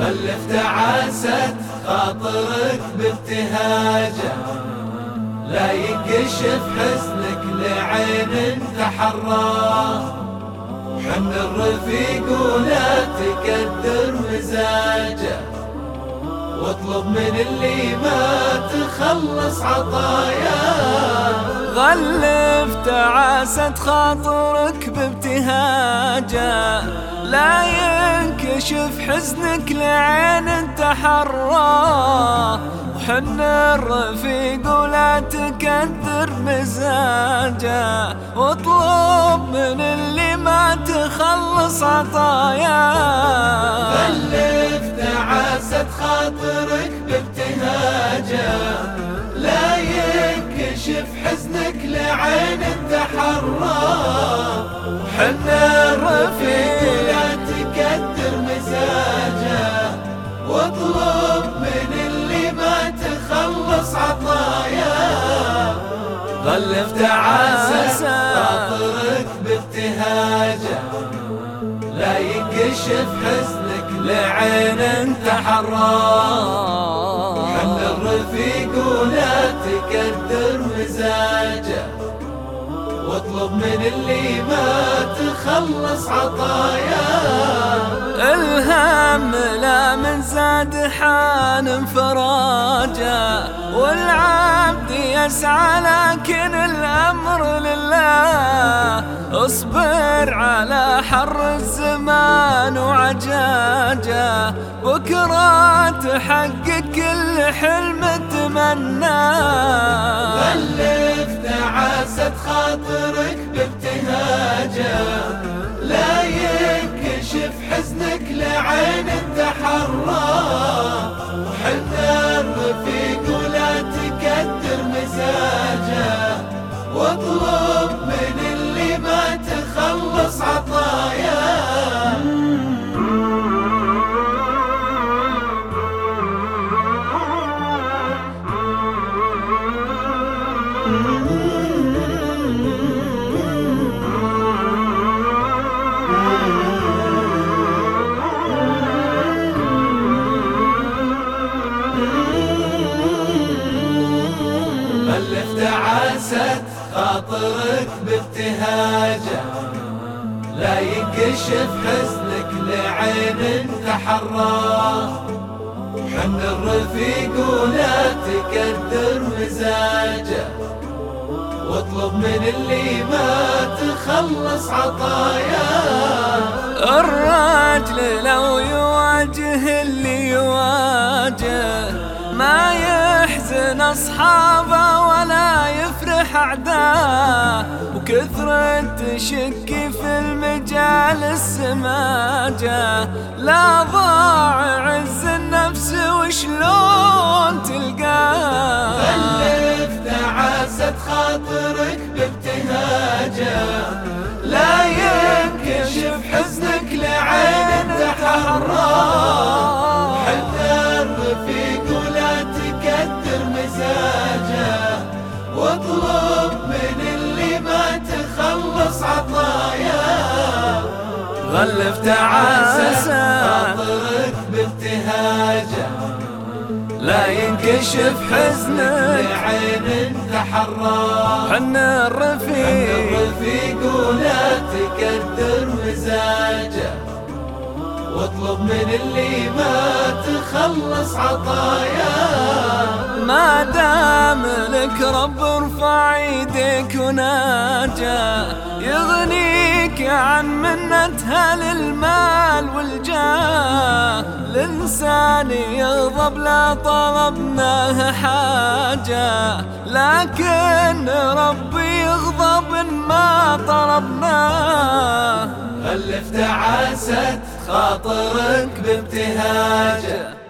غلفت عاست خاطرك بابتهاجه لا ينكشف حزنك لعين تحراه حن الرفيق ولا تكدر مزاجه. واطلب من اللي ما تخلص عطاياه غلفت عاست خاطرك بابتهاجه لا ينكشف حزنك لعين تحراه وحن الرفيق ولا تكدر مزاجه واطلب من اللي ما تخلص عطاياه خاطرك بابتهاجه لا ينكشف حزنك لعين تحراه حن الرفيق لا تكدر مزاجه واطلب من اللي ما تخلص عطاياه غلفت عاسى خاطرك بابتهاجه لا ينكشف حزنك لعين تحراه حن الرفيق ولا تكدر مزاجه. واطلب من اللي ما تخلص عطاياه. الهم لا من زاد حان فراجه. والعبد يسعى لكن الامر لله. اصبر على حر الزمان. وعجاجه بكره تحقق كل حلم تمنى. غلف تعاست خاطرك بابتهاجه لا يكشف حزنك لعين تحراه عاسة خاطرك بابتهاجه لا ينكشف حزنك لعين تحراه حن الرفيق ولا تكدر مزاجه واطلب من اللي ما تخلص عطاياه الراجل لو يواجه اللي يواجه، ما يحزن أصحابه يفرح أعداه وكثرة تشك في المجال السماجة. لا ضاع عز النفس وشلون تلقاه. غلفت عاسة خاطرك بابتهاجه لا ينكشف حزنك لعين تحراه حتى واطلب غلفت عاسة خاطرك بابتهاجه لا ينكشف حزنك لعين تحراه حن الرفيق. الرفيق ولا تكدر مزاجه. واطلب من اللي ما تخلص عطاياه. ما دام لك رب ارفع ايدك وناجى يغنيك عن منتها للمال والجاه الانسان يغضب لا طلبناه حاجه لكن ربي يغضب إن ما طلبناه. غلفت عاسة خاطرك بابتهاجه.